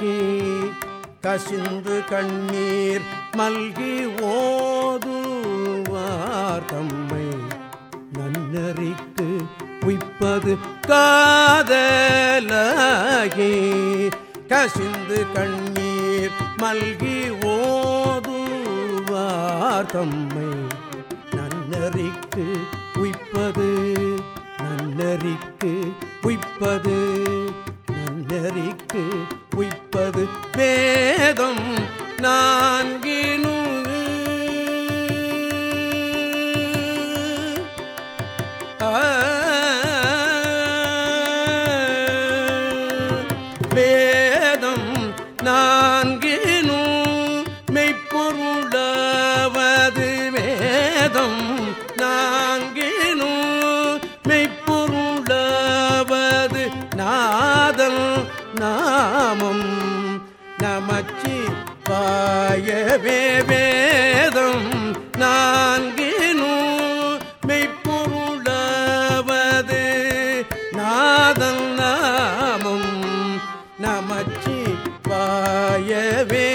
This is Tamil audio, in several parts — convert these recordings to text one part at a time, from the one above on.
லாகி கசிந்து கண்ணீர் மல்கி ஓதுவார் தம்மை. நன்னறிக்கு உய்ப்பது காதலாகி கசிந்து கண்ணீர் மல்கி ஓதுவார் தம்மை. நன்னறிக்கு உய்ப்பது நன்னறிக்கு உய்ப்பது நன்னறிக்கு உய்ப்பது வேதம் நான்கினு. வேதம் நான்கினும் மெய்ப்பொருளாவது வேதம் நாதல் நாமம் நமச்சி பாயவே வேதம் நான்கினும் மெய்ப்பொருளாவது. நாதல் நாமம் நமச்சி பாயவே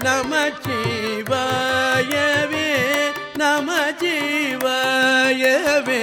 நமச்சி வாயவே நமச்சி வாயவே